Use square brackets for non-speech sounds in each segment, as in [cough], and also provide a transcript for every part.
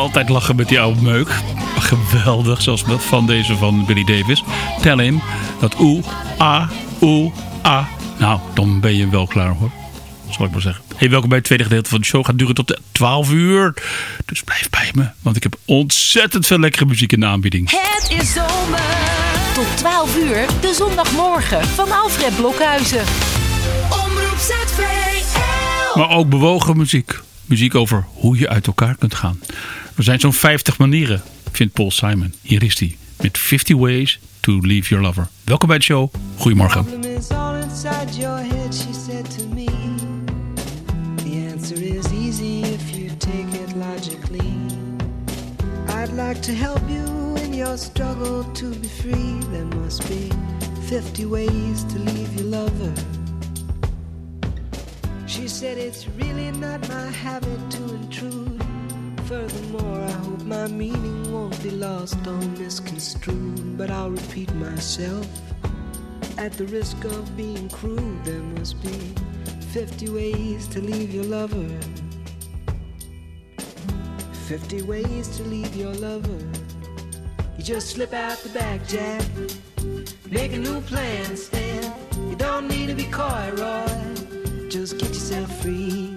Altijd lachen met die oude meuk. Geweldig, zoals van deze van Billy Davis. Tell him dat oe, a, oe, a. Nou, dan ben je wel klaar hoor. Zal ik maar zeggen. Hey, welkom bij het tweede gedeelte van de show. Gaat duren tot 12 uur. Dus blijf bij me, want ik heb ontzettend veel lekkere muziek in de aanbieding. Het is zomer. Tot 12 uur, de zondagmorgen van Alfred Blokhuizen. Omroep ZVL. Maar ook bewogen muziek. Muziek over hoe je uit elkaar kunt gaan. Er zijn zo'n 50 manieren, vindt Paul Simon. Hier is hij met 50 Ways to Leave Your Lover. Welkom bij de show. Goedemorgen. I'd like to help you in your struggle to be free. There must be 50 ways to leave your lover. She said it's really not my habit to intrude. Furthermore, I hope my meaning won't be lost or misconstrued. But I'll repeat myself. At the risk of being crude, there must be 50 ways to leave your lover. 50 ways to leave your lover. You just slip out the back, Jack. Make a new plan, Stan. You don't need to be coy, Roy. Just get yourself free.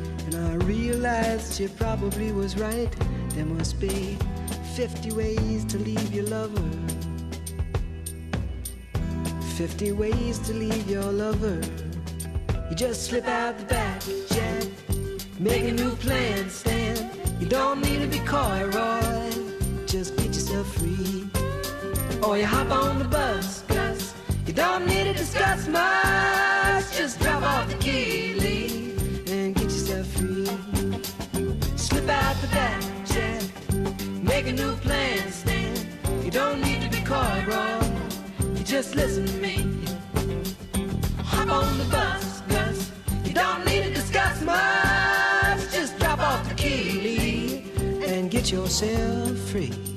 and I realized she probably was right. There must be 50 ways to leave your lover. 50 ways to leave your lover. You just slip out the back, Jack. Make a new plan, Stan. You don't need to be coy, Roy just get yourself free. Or you hop on the bus, Gus. You don't need to discuss much. Just drop off the key, Make a new plan, Stan. You don't need to be coy, bro. You just listen to me. Hop on the bus, Gus. You don't need to discuss much. Just drop off the key, and get yourself free.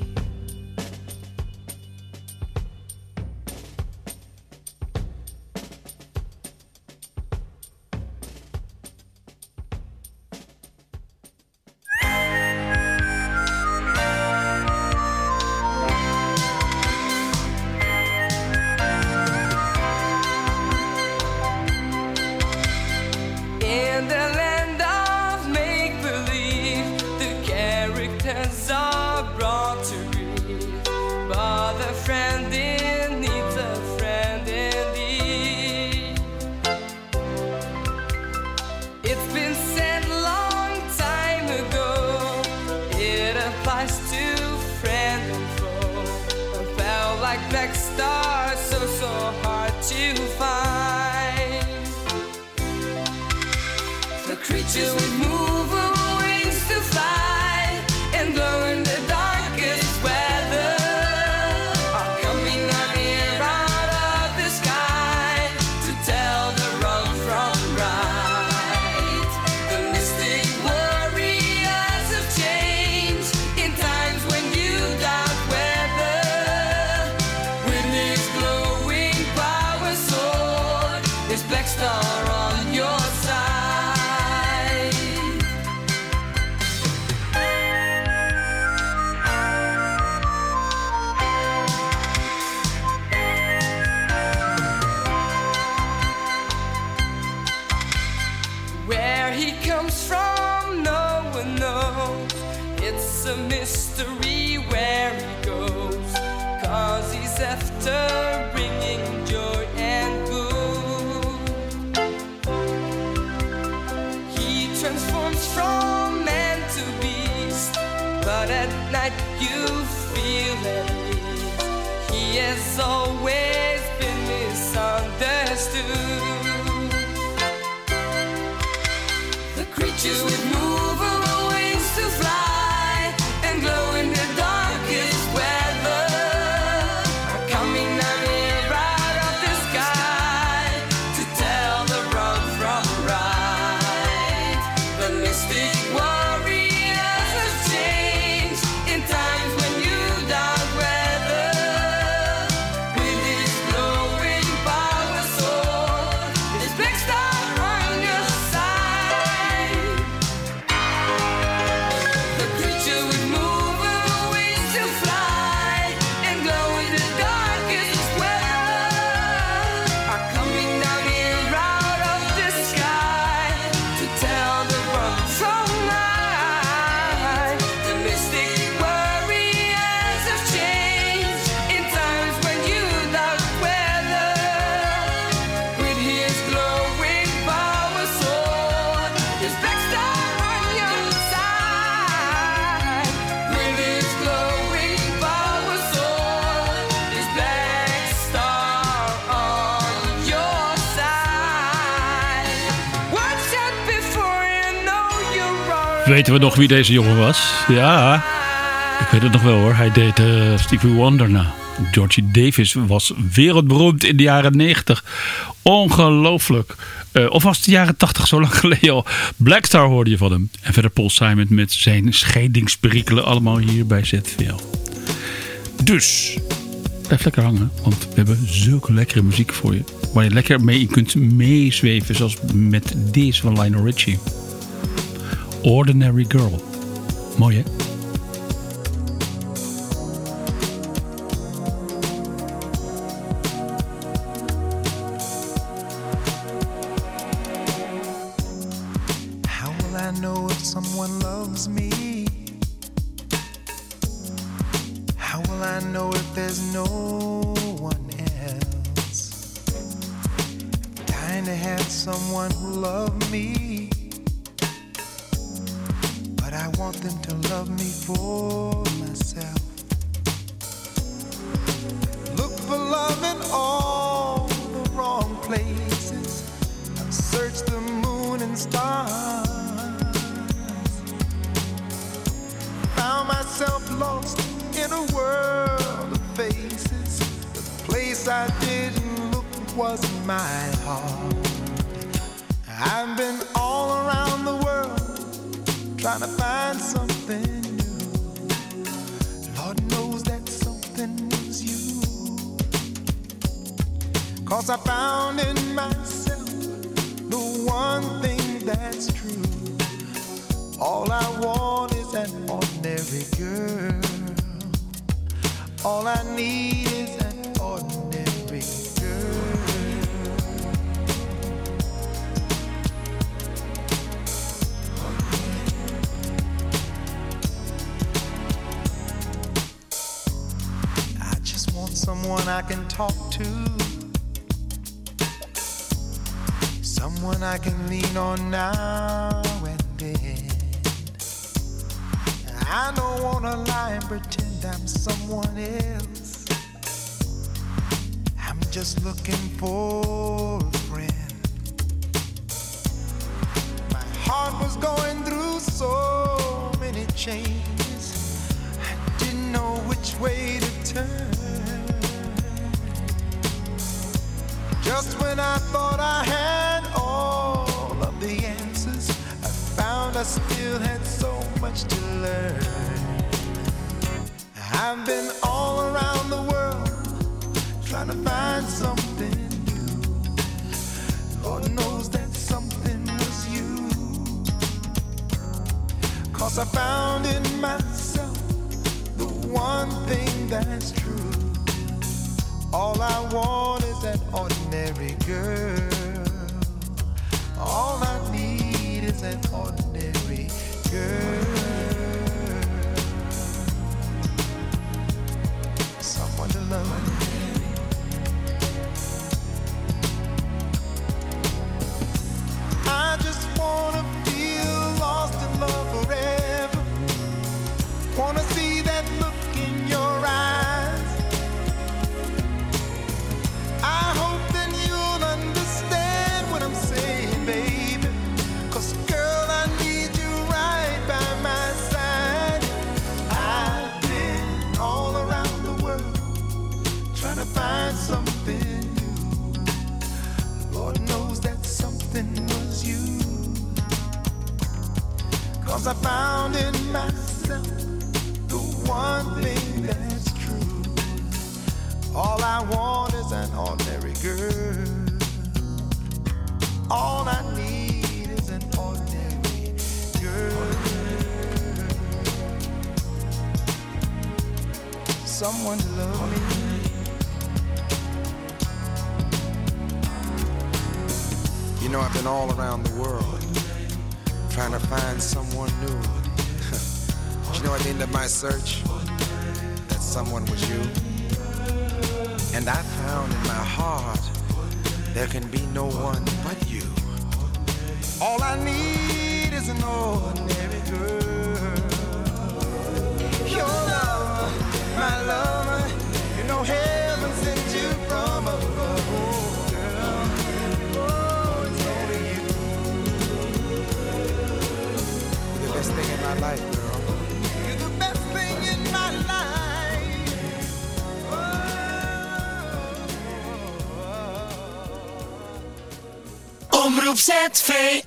Weten we nog wie deze jongen was? Ja, ik weet het nog wel hoor. Hij deed uh, Stevie Wonder na. Georgie Davis was wereldberoemd in de jaren 90. Ongelooflijk. Uh, of was het de jaren 80 zo lang [laughs] geleden al. Blackstar hoorde je van hem. En verder Paul Simon met zijn scheidingsperikelen allemaal hier bij ZVL. Dus, blijf lekker hangen. Want we hebben zulke lekkere muziek voor je. Waar je lekker mee kunt meezweven. Zoals met deze van Lionel Richie. Ordinary Girl. Mooi? How will I know if someone loves me? How will I know if there's no one else? I'm dying to have someone who loves me. I want them to love me for myself. Look for love in all the wrong places. I've searched the moon and stars. Found myself lost in a world of faces. The place I didn't look was my heart. I've been all around the trying to find something new. Lord knows that something is you. Cause I found in myself the one thing that's true. All I want is an ordinary girl. All I need is can talk to, someone I can lean on now and then. I don't wanna lie and pretend I'm someone else. I'm just looking for a friend. My heart was going through so many changes, I didn't know which way to turn. Just when I thought I had all of the answers, I found I still had so much to learn. I've been all around the world trying to find something new. Lord knows that something was you. Cause I found in myself the one thing that's true. All I want is an ordinary girl. All I need is an ordinary girl. Someone to love. I found in myself the one thing that's true. All I want is an ordinary girl. All I need is an ordinary girl. Someone to love me. You know, I've been all around the world trying to find someone new. [laughs] you know, at the end of my search, that someone was you. And I found in my heart there can be no one but you. All I need is an ordinary op fate.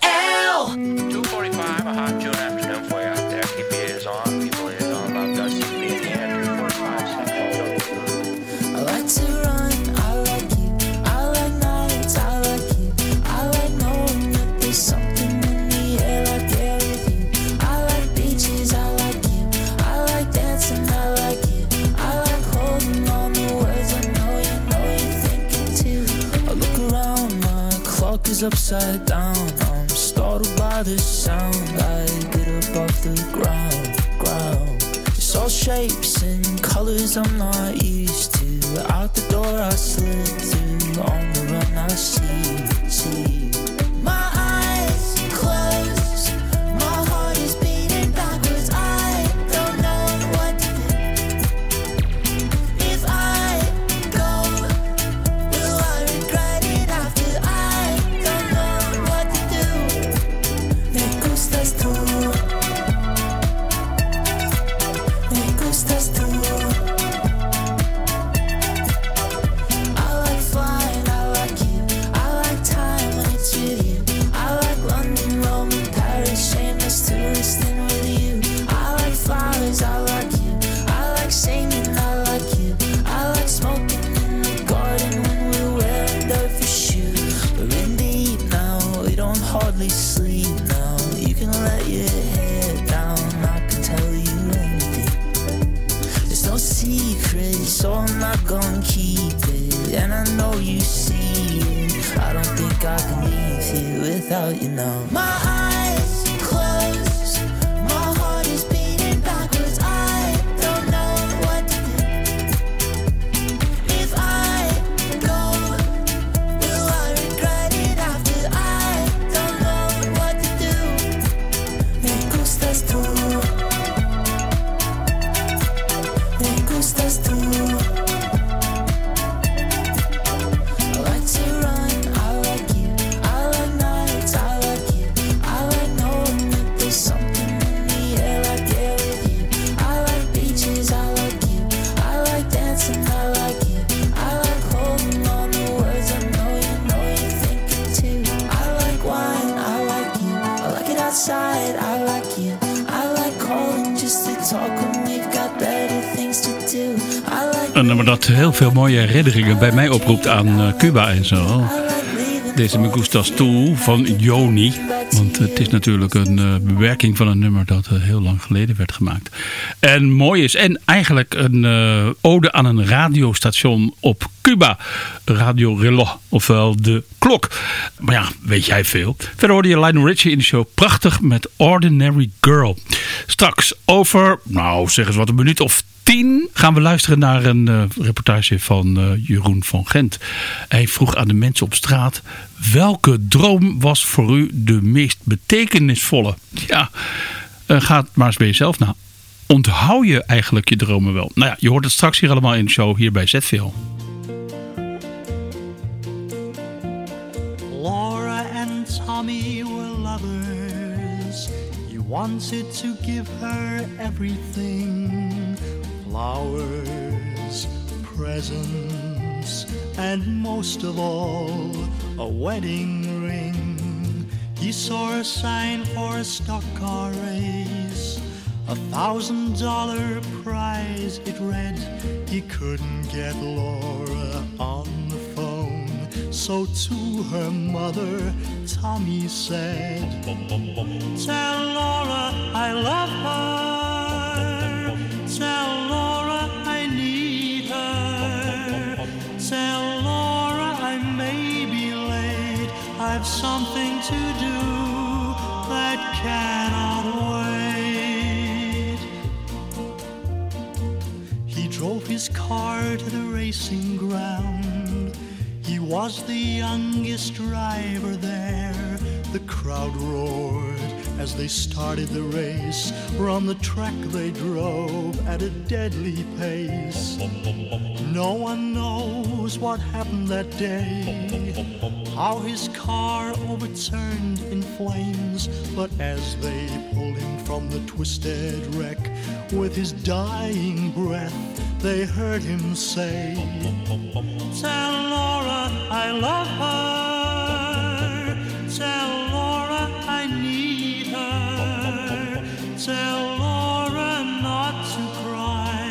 Is upside down. I'm startled by the sound. I get up off the ground, ground. It's all shapes and colors I'm not used to. Out the door I slip through, on the run I see, veel mooie herinneringen bij mij oproept aan eh, Cuba en zo. Deze Me Gustas van Joni. Want het is natuurlijk een eh, bewerking van een nummer dat eh, heel lang geleden werd gemaakt. En mooi is. En eigenlijk een eh, ode aan een radiostation op Cuba. Radio Reloj, ofwel de klok. Maar ja, weet jij veel. Verder hoorde je Lionel Richie in de show. Prachtig met Ordinary Girl. Straks over, nou zeg eens wat, een minuut of 10 gaan we luisteren naar een eh, reportage van eh, Jeroen van Gent. Hij vroeg aan de mensen op straat: welke droom was voor u de meest betekenisvolle? Ja, eh, ga maar eens bij jezelf na. Onthoud je eigenlijk je dromen wel? Nou ja, je hoort het straks hier allemaal in de show hier bij ZVL. Laura and Tommy were lovers. He wanted to give her everything flowers, presents, and most of all, a wedding ring. He saw a sign for a stock car race. A thousand dollar prize, it read. He couldn't get Laura on the phone. So to her mother, Tommy said, Tell Laura I love her. Tell Laura I need her. Tell Laura I may be late. I've something to do that cannot car to the racing ground. He was the youngest driver there. The crowd roared as they started the race. On the track they drove at a deadly pace. No one knows what happened that day. How his car overturned in flames. But as they pulled him from the twisted wreck, with his dying breath, they heard him say, Tell Laura I love her. Tell Laura I need her. Tell Laura not to cry.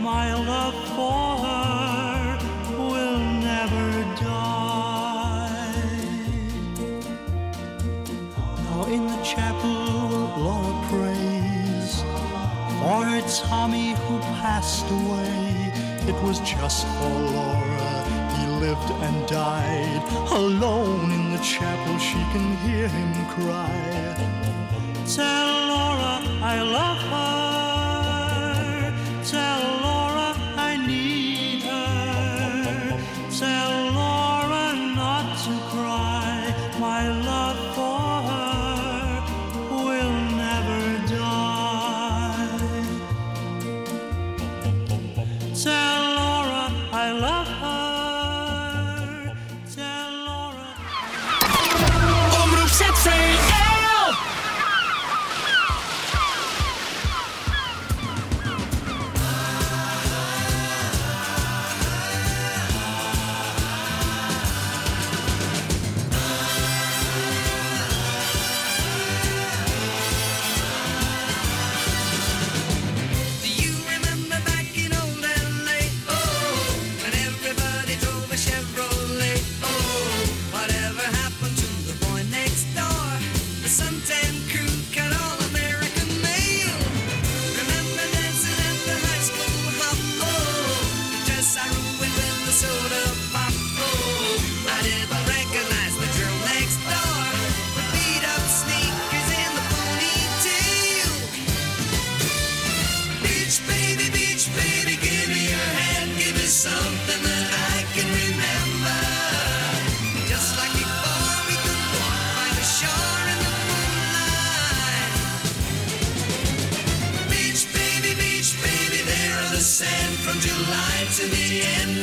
My love for her will never die. Now in the chapel, Laura prays for Tommy who passed away. It was just for Laura. He lived and died alone in the chapel. She can hear him cry. Tell Laura I love her. Tell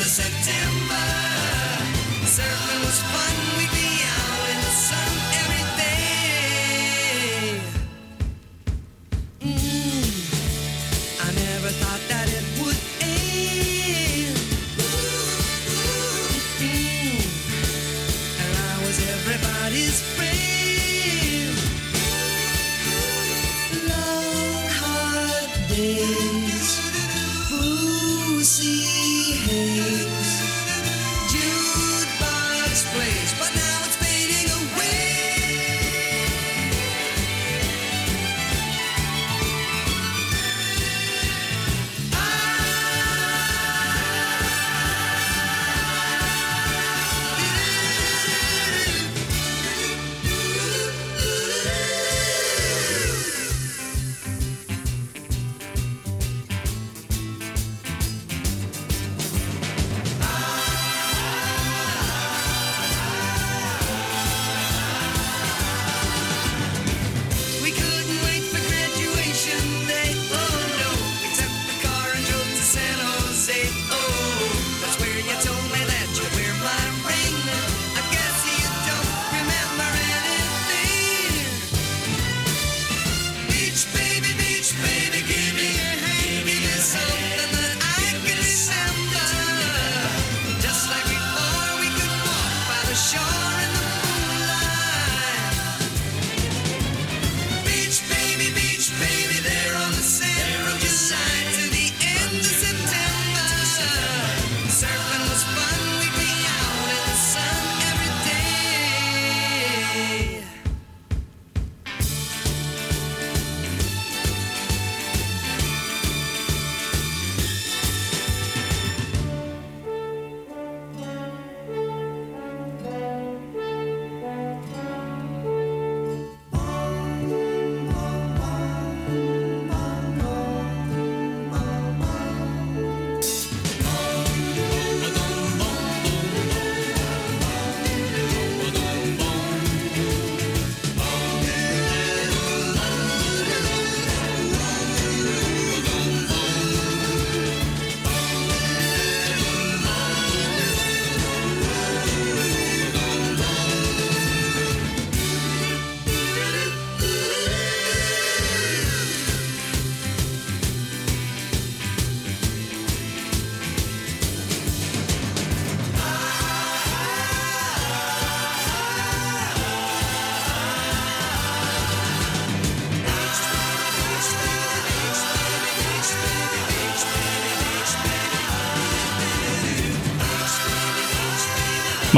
the same.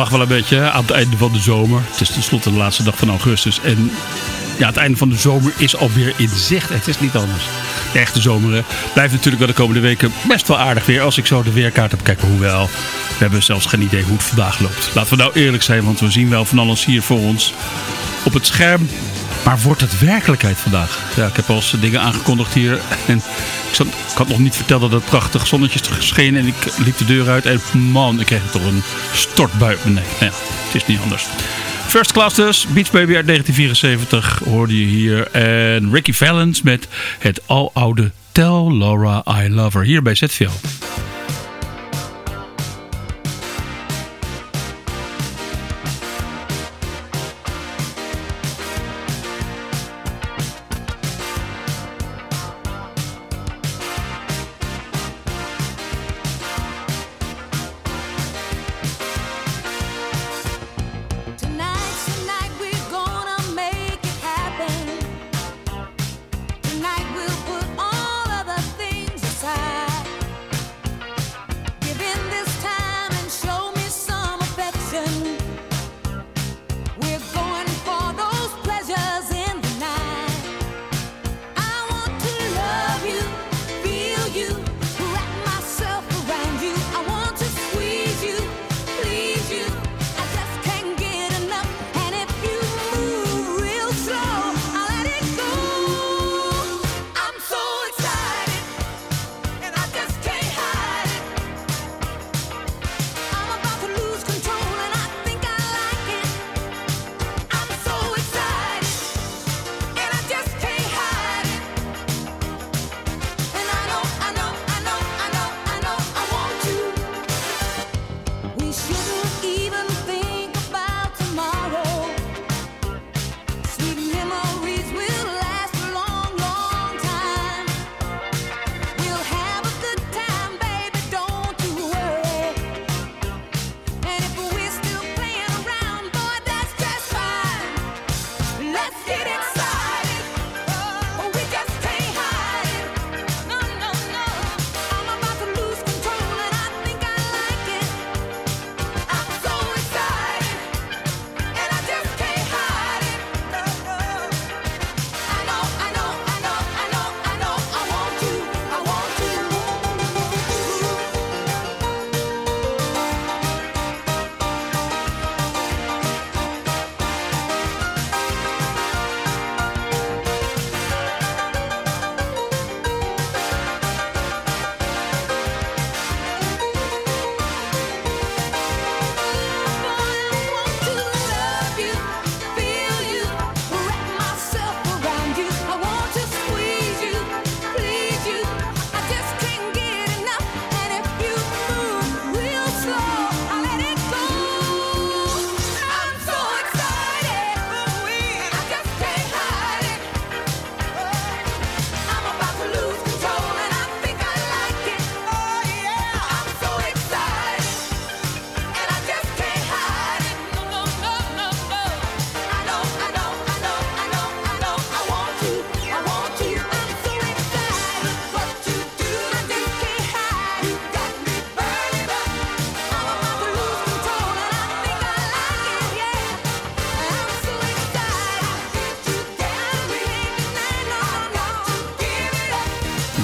Mag wel een beetje aan het einde van de zomer. Het is tenslotte de laatste dag van augustus. En ja, het einde van de zomer is alweer in zicht. Het is niet anders. De echte zomer blijft natuurlijk wel de komende weken best wel aardig weer. Als ik zo de weerkaart heb kijken. Hoewel, we hebben zelfs geen idee hoe het vandaag loopt. Laten we nou eerlijk zijn, want we zien wel van alles hier voor ons op het scherm. Maar wordt het werkelijkheid vandaag? Ja, ik heb al dingen aangekondigd hier. En ik had nog niet verteld dat het prachtig zonnetje is geschenen. En ik liep de deur uit. En man, ik kreeg toch een stortbui. Nee, nou ja, het is niet anders. First Class dus, Beach Baby uit 1974 hoorde je hier. En Ricky Valens met het aloude Tell Laura I Love Her. Hier bij ZVL.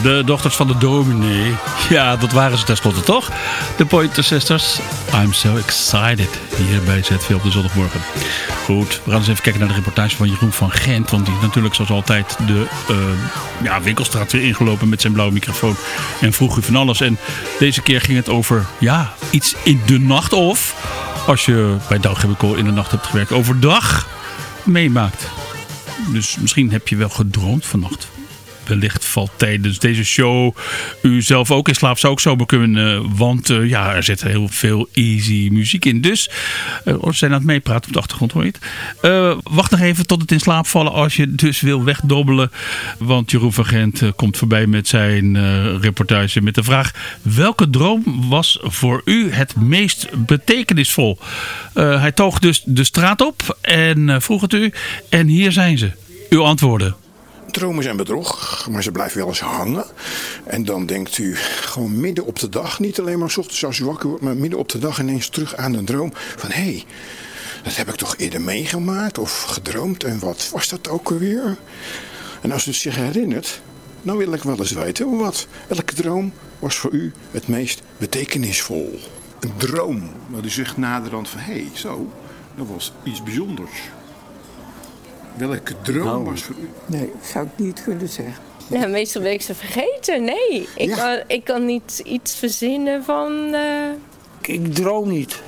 De dochters van de dominee. Ja, dat waren ze tenslotte toch? De Pointer Sisters. I'm so excited. Hier bij ZV op de zondagmorgen. Goed, we gaan eens even kijken naar de reportage van Jeroen van Gent. Want die is natuurlijk zoals altijd de eh, ja, winkelstraat weer ingelopen met zijn blauwe microfoon. En vroeg u van alles. En deze keer ging het over ja, iets in de nacht. Of als je bij Chemical in de nacht hebt gewerkt, overdag meemaakt. Dus misschien heb je wel gedroomd vannacht. Wellicht valt tijdens deze show u zelf ook in slaap. Zou ook zomaar kunnen. Want eh, ja, er zit heel veel easy muziek in. Dus eh, we zijn aan het meepraten op de achtergrond, hoor je het. Eh, wacht nog even tot het in slaap vallen als je dus wil wegdobbelen. Want Jeroen van Gent eh, komt voorbij met zijn eh, reportage met de vraag... Welke droom was voor u het meest betekenisvol? Eh, hij toog dus de straat op en eh, vroeg het u. En hier zijn ze. Uw antwoorden. Dromen zijn bedrog, maar ze blijven wel eens hangen. En dan denkt u gewoon midden op de dag, niet alleen maar 's ochtends als u wakker wordt, maar midden op de dag ineens terug aan een droom van hé, hey, dat heb ik toch eerder meegemaakt of gedroomd en wat was dat ook alweer? En als u zich herinnert, dan wil ik wel eens weten wat. Welke droom was voor u het meest betekenisvol? Een droom, dat u zegt naderhand van hé, hey, zo, dat was iets bijzonders. Welke droom was voor u? Nee, zou ik niet kunnen zeggen. Ja, meestal ben ik ze vergeten. Nee, ik, Ja. kan, ik kan niet iets verzinnen van... eh, Ik, ik droom niet.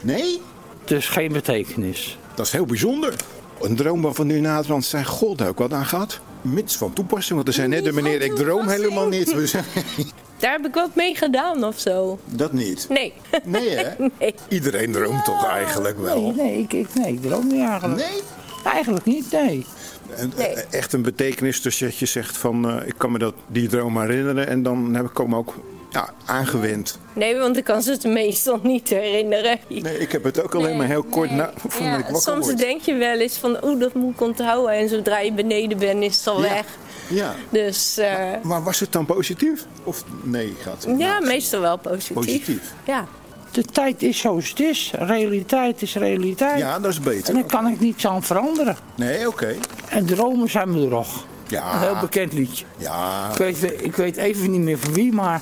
Nee? Dus geen betekenis. Dat is heel bijzonder. Een droom waarvan u naderhand zei, god, daar heb ik wat aan gehad. Mits van toepassing, want er zei net de meneer, ik droom helemaal niet. We zeggen, [laughs] daar heb ik wat mee gedaan of zo. dat niet. Nee. Nee hè? [laughs] Nee. Iedereen droomt toch eigenlijk Nee, wel? nee, ik, ik, nee, ik droom niet eigenlijk. Nee? Eigenlijk niet, nee. En, eh, Echt een betekenis dus dat je zegt van, eh, ik kan me dat, die droom herinneren en dan heb ik hem ook ja, aangewend. Nee, want ik kan ze het meestal niet herinneren. Nee, ik heb het ook alleen maar heel kort na, [laughs] Ja, ik wakker soms word. denk je wel eens van, oeh, dat moet ik onthouden. En zodra je beneden bent, is het al Ja. weg. Ja. Dus eh, Maar was het dan positief? Of nee, gaat het? ja, meestal wel positief. Positief. Ja. De tijd is zoals het is. Realiteit is realiteit. Ja, dat is En beter. daar kan ik niets aan veranderen. Nee, oké. En dromen zijn bedrog. Ja. Een heel bekend liedje. Ja, Ik weet, ik weet even niet meer van wie, maar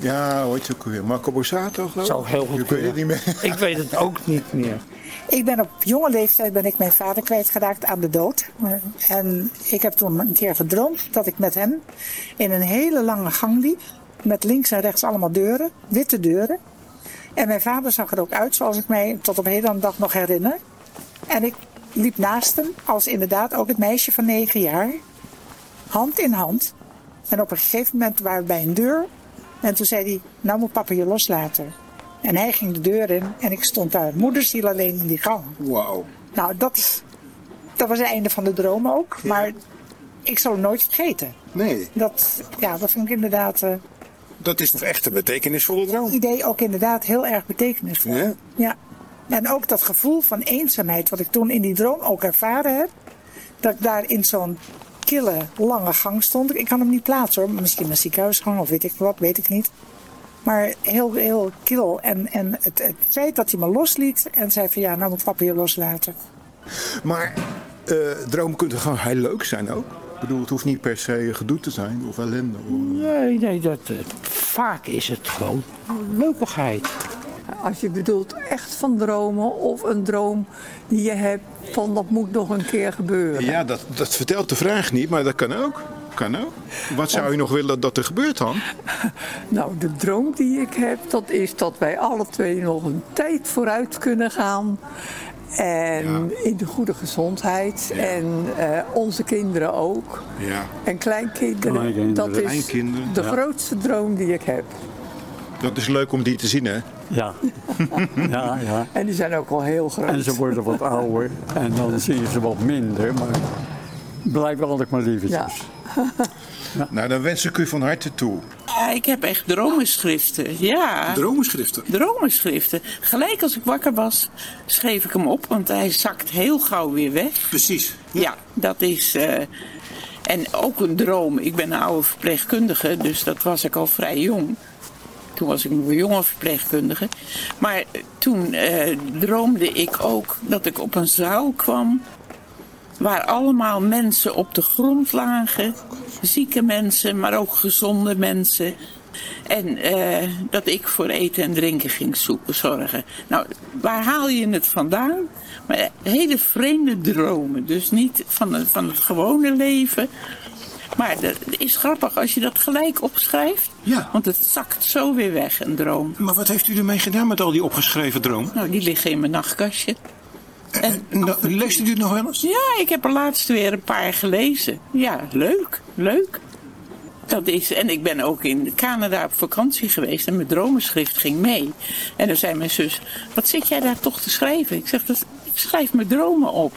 ja, hoe heet ook weer? Marco Borsato, geloof ik? zou heel goed Ik weet het niet meer. ik weet het ook niet meer. Ik ben op jonge leeftijd ben ik mijn vader kwijtgeraakt aan de dood. En ik heb toen een keer gedroomd dat ik met hem in een hele lange gang liep. Met links en rechts allemaal deuren, witte deuren. En mijn vader zag er ook uit zoals ik mij tot op heden aan dag nog herinner. En ik liep naast hem als inderdaad ook het meisje van negen jaar. Hand in hand. En op een gegeven moment waren we bij een deur. En toen zei hij, nou moet papa je loslaten. En hij ging de deur in en ik stond daar moederziel alleen in die gang. Wauw. Nou, dat, is- dat was het einde van de droom ook. Maar ik zal het nooit vergeten. Nee, Dat, ja, dat vind ik inderdaad eh dat is toch echt een betekenisvolle droom? idee ook inderdaad heel erg betekenisvol. Ja? Ja. En ook dat gevoel van eenzaamheid wat ik toen in die droom ook ervaren heb. Dat ik daar in zo'n kille, lange gang stond. Ik kan hem niet plaatsen hoor. Misschien een ziekenhuisgang of weet ik wat, weet ik niet. Maar heel, heel kil. En, en het, het feit dat hij me losliet en zei van ja, nou moet papa je loslaten. Maar eh dromen kunnen gewoon heel leuk zijn ook. Ik bedoel, het hoeft niet per se gedoe te zijn of ellende. Nee, nee, dat, vaak is het gewoon leukigheid. Als je bedoelt echt van dromen of een droom die je hebt van dat moet nog een keer gebeuren. Ja, dat, dat vertelt de vraag niet, maar dat kan ook. Kan ook. Wat zou je nog willen dat er gebeurt dan? [laughs] Nou, de droom die ik heb, dat is dat wij alle twee nog een tijd vooruit kunnen gaan. En in de goede gezondheid. En eh, onze kinderen ook. Ja. En kleinkinderen. Kleinkinderen. Dat is Kleinkinderen, de ja. grootste droom die ik heb. Dat is leuk om die te zien, hè? Ja. [laughs] ja, ja. En die zijn ook al heel groot. En ze worden wat ouder en dan zie je ze wat minder, maar blijf altijd maar liefetjes. [laughs] Nou, dan wens ik u van harte toe. Ja, ik heb echt dromenschriften. Ja. Dromenschriften? Dromenschriften. Gelijk als ik wakker was, schreef ik hem op, want hij zakt heel gauw weer weg. Precies. Ja, dat is. eh, en ook een droom. Ik ben een oude verpleegkundige, dus dat was ik al vrij jong. Toen was ik een jonge verpleegkundige. Maar toen eh, droomde ik ook dat ik op een zaal kwam. Waar allemaal mensen op de grond lagen. Zieke mensen, maar ook gezonde mensen. En eh, dat ik voor eten en drinken ging zoeken, zorgen. Nou, waar haal je het vandaan? Maar eh, hele vreemde dromen. Dus niet van het, van het gewone leven. Maar dat is grappig als je dat gelijk opschrijft. Ja. Want het zakt zo weer weg, een droom. Maar wat heeft u ermee gedaan met al die opgeschreven dromen? Nou, die liggen in mijn nachtkastje. En, leest u het nog wel eens? Ja, ik heb er laatst weer een paar gelezen. Ja, leuk, leuk. Dat is, en ik ben ook in Canada op vakantie geweest en mijn dromenschrift ging mee. En dan zei mijn zus, wat zit jij daar toch te schrijven? Ik zeg, dat, ik schrijf mijn dromen op.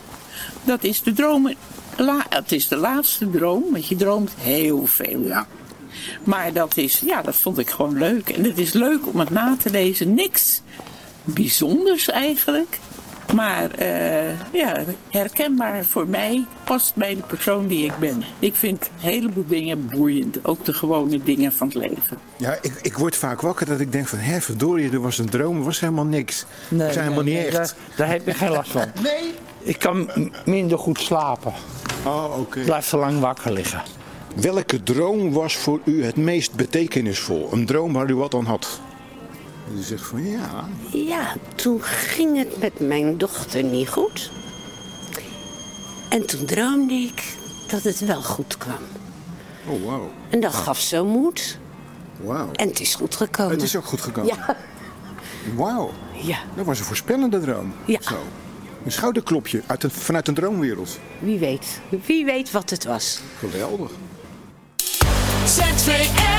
Dat is de dromen, la, het is de laatste droom, want je droomt heel veel. Ja. Maar dat is, ja, dat vond ik gewoon leuk. En het is leuk om het na te lezen. Niks bijzonders eigenlijk. Maar eh, ja, herkenbaar voor mij past bij de persoon die ik ben. Ik vind een heleboel dingen boeiend. Ook de gewone dingen van het leven. Ja, ik, ik word vaak wakker dat ik denk van... hé, verdorie, er was een droom, er was helemaal niks. Nee, dat is helemaal nee, niet nee, echt. Daar, daar heb je geen last van. [laughs] Nee? Ik kan minder goed slapen. Oh, oké. Blijf te lang wakker liggen. Welke droom was voor u het meest betekenisvol? Een droom waar u wat aan had? En u zegt van ja, Ja, toen ging het met mijn dochter niet goed. En toen droomde ik dat het wel goed kwam. oh wauw. En dat gaf zo moed. Wauw. En het is goed gekomen. Het is ook goed gekomen. Ja. Wauw. Ja. Dat was een voorspellende droom. Ja. Zo. Een schouderklopje uit een, vanuit een droomwereld. Wie weet. Wie weet wat het was. Geweldig. ZVL.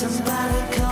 Somebody call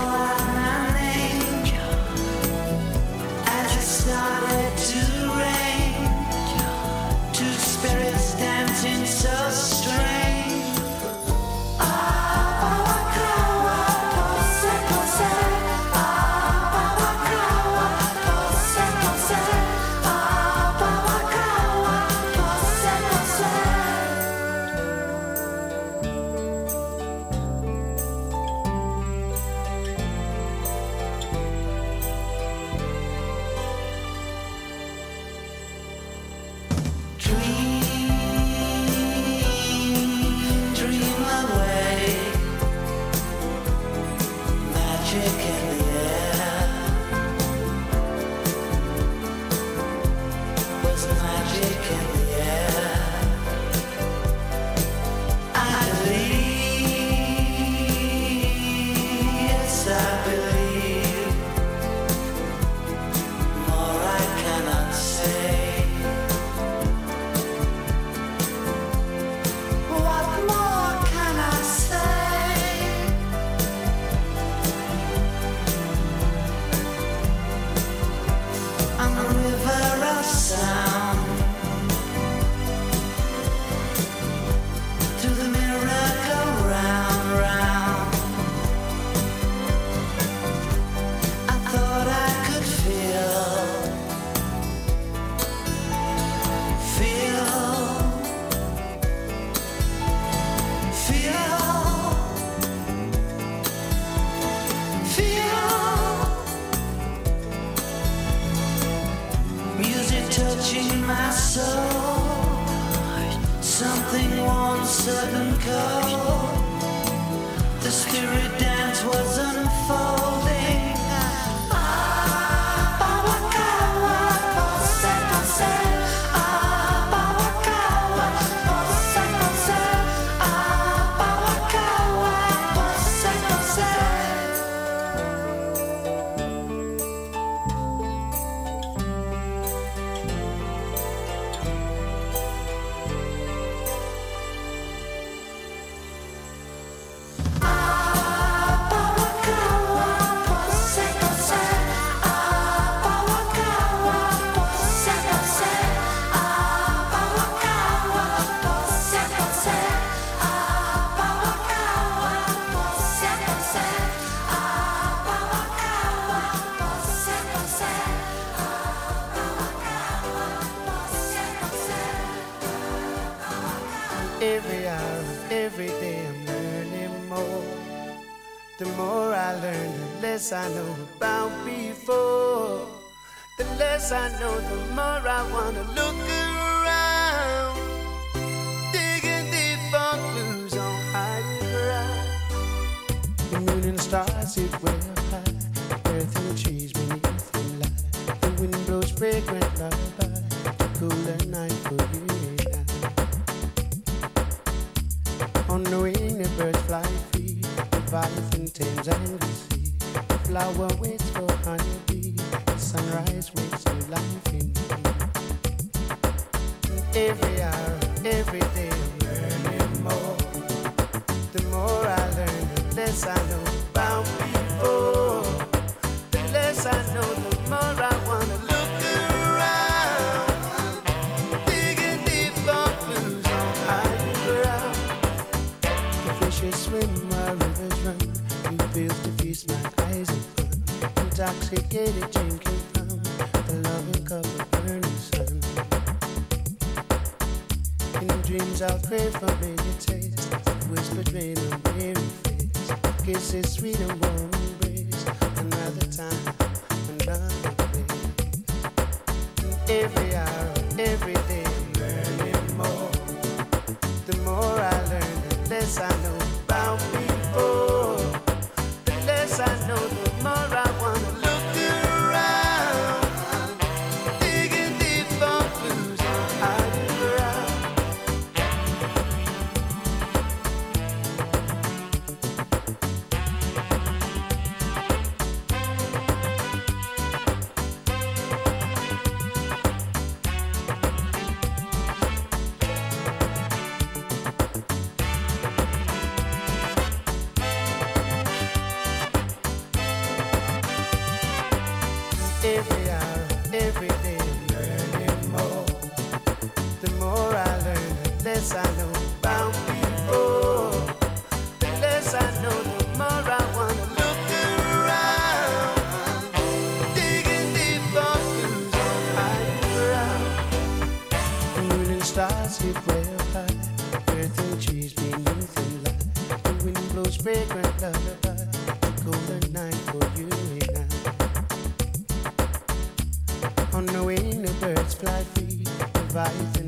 so something once sudden call the spirit dance was less I know about before. The less I know, the more I wanna look around. Digging deep for clues on higher ground. The moon and stars sit up high. Earth and the trees beneath the light. The wind blows fragrant lullaby. Intoxicated drinking from the loving cup of burning sun. In dreams I'll crave familiar taste. Whispered rain on weary face. Kisses sweet and warm embrace. Another time, another place. Every hour, every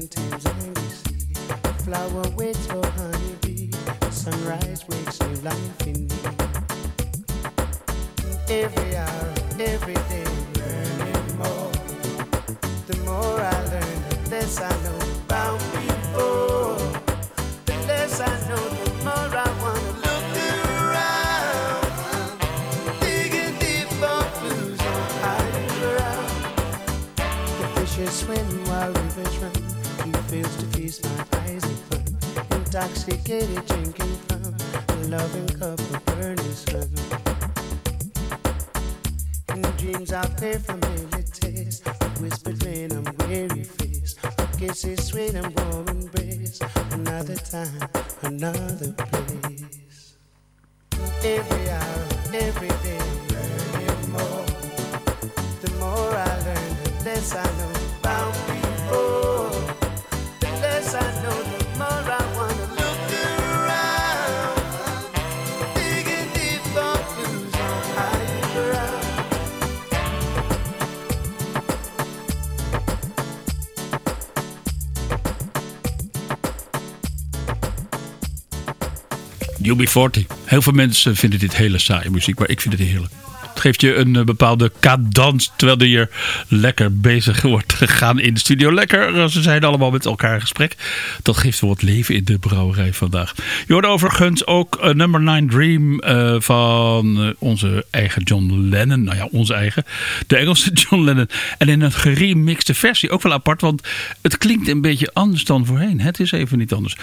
Tames and we see. The flower waits for honeybee. The sunrise wakes new life in me. Every hour, every day, learning more. The more I learn, the less I know Fields to feast my eyes in fun. Intoxicated drinking from a loving cup of burning sun. In dreams I play familiar taste. A whispered rain on weary face. A kiss is sweet and warm embrace. Another time, another place. Every hour, every day, learning more. The more I learn, the less I know about UB40. Heel veel mensen vinden dit hele saaie muziek, maar ik vind het heerlijk. Geeft je een eh, bepaalde cadans terwijl je hier lekker bezig wordt gegaan in de studio. Lekker, eh, ze zijn allemaal met elkaar in gesprek. Dat geeft wat leven in de brouwerij vandaag. Je hoort overigens ook eh, Number 9 Dream van onze eigen John Lennon. Nou ja, onze eigen. De Engelse [laughs] John Lennon. En in een geremixte versie. Ook wel apart, want het klinkt een beetje anders dan voorheen. Het is even niet anders.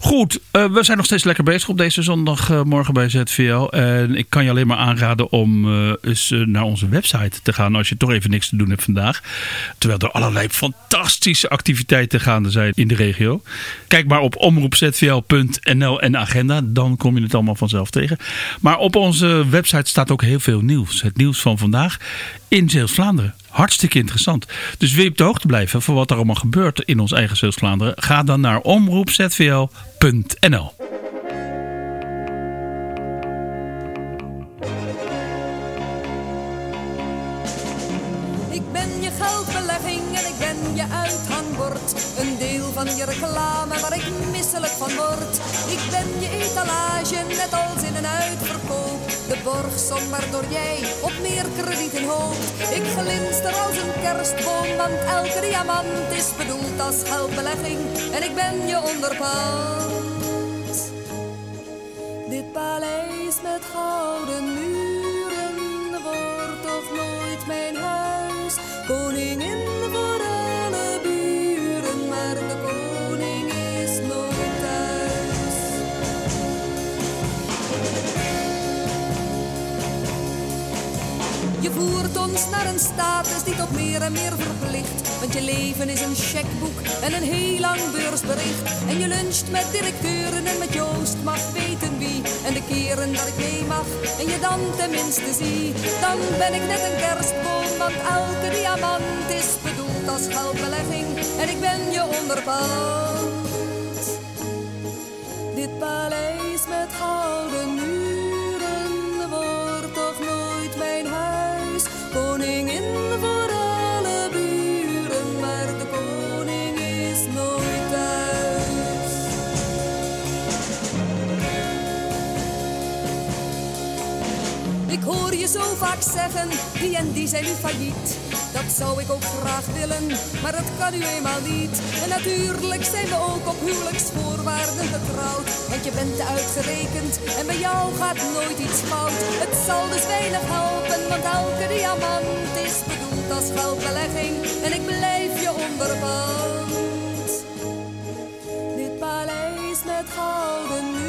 Goed, we zijn nog steeds lekker bezig op deze zondagmorgen bij ZVL. En ik kan je alleen maar aanraden om eens eh, naar onze website te gaan. Als je toch even niks te doen hebt vandaag. Terwijl er allerlei fantastische activiteiten gaande zijn in de regio. Kijk maar op omroepzvl.nl en agenda. Dan kom je het allemaal vanzelf tegen. Maar op onze website staat ook heel veel nieuws. Het nieuws van vandaag in Zeeuws-Vlaanderen. Hartstikke interessant. Dus wil je op de hoogte blijven van wat er allemaal gebeurt in ons eigen Zeeuws-Vlaanderen? Ga dan naar omroepzvl.nl je reclame waar ik misselijk van word. Ik ben je etalage, net als in een uitverkoop. De borgsom waardoor jij op meer kredieten hoopt. Ik glinster als een kerstboom, want elke diamant is bedoeld als geldbelegging. En ik ben je onderpand. Dit paleis met gouden muren wordt toch nooit mijn huis. Je voert ons naar een status die tot meer en meer verplicht. Want je leven is een checkboek en een heel lang beursbericht. En je luncht met directeuren en met Joost mag weten wie. En de keren dat ik mee mag en je dan tenminste zie. Dan ben ik net een kerstboom, want elke diamant is bedoeld als geldbelegging. En ik ben je onderpand. Dit paleis met gouden Ik hoor je zo vaak zeggen, die en die zijn nu failliet. Dat zou ik ook graag willen, maar dat kan u eenmaal niet. En natuurlijk zijn we ook op huwelijksvoorwaarden getrouwd. Want je bent uitgerekend en bij jou gaat nooit iets fout. Het zal dus weinig helpen, want elke diamant is bedoeld als geldbelegging. En ik blijf je onderpand. Dit paleis met gouden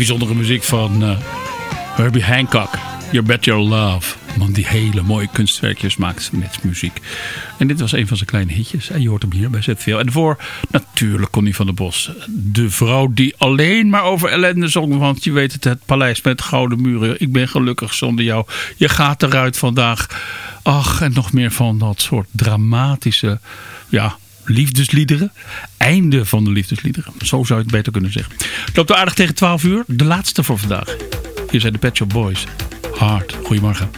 Bijzondere muziek van eh, Herbie Hancock. You Bet Your Love. Man die hele mooie kunstwerkjes maakt met muziek. En dit was een van zijn kleine hitjes. En je hoort hem hier bij ZVL. En voor natuurlijk Connie van der Bos. De vrouw die alleen maar over ellende zong. Want je weet het, het paleis met gouden muren. Ik ben gelukkig zonder jou. Je gaat eruit vandaag. Ach, en nog meer van dat soort dramatische... Ja, liefdesliederen. Einde van de liefdesliederen. Zo zou je het beter kunnen zeggen. Het loopt aardig tegen 12 uur. De laatste voor vandaag. Hier zijn de Pet Shop Boys. Hard. Goedemorgen.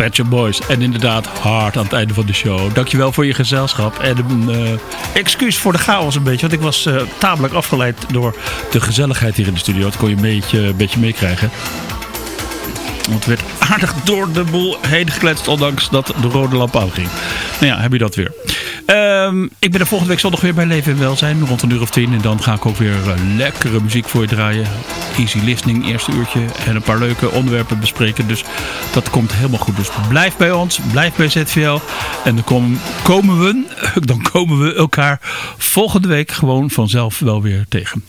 Pet Boys. En inderdaad hard aan het einde van de show. Dankjewel voor je gezelschap. En eh, excuus voor de chaos een beetje. Want ik was eh, tamelijk afgeleid door de gezelligheid hier in de studio. Dat kon je een beetje, beetje meekrijgen. Want het werd aardig door de boel heen gekletst. Ondanks dat de rode lamp aanging. Nou ja, heb je dat weer. Ehm, ik ben er volgende week zondag weer bij Leven en Welzijn. Rond een uur of tien. En dan ga ik ook weer eh, lekkere muziek voor je draaien. Easy listening, eerste uurtje. En een paar leuke onderwerpen bespreken. Dus dat komt helemaal goed. Dus blijf bij ons. Blijf bij ZVL. En dan kom- komen we, [laughs] dan komen we elkaar volgende week gewoon vanzelf wel weer tegen.